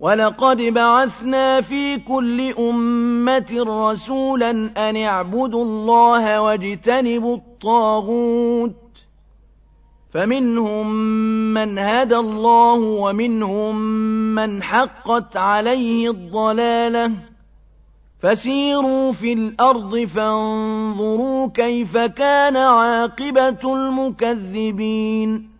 وَلَقَدْ بَعَثْنَا فِي كُلِّ أُمَّةٍ رَّسُولًا أَنِ اعْبُدُوا اللَّهَ وَاجْتَنِبُوا الطَّاغُوتَ ۖ فَمِنْهُم مَّنْ هَدَى اللَّهُ وَمِنْهُم مَّنْ حَقَّتْ عَلَيْهِ الضَّلَالَةُ ۚ فَسِيرُوا فِي الْأَرْضِ فَانظُرُوا كَيْفَ كَانَ عَاقِبَةُ الْمُكَذِّبِينَ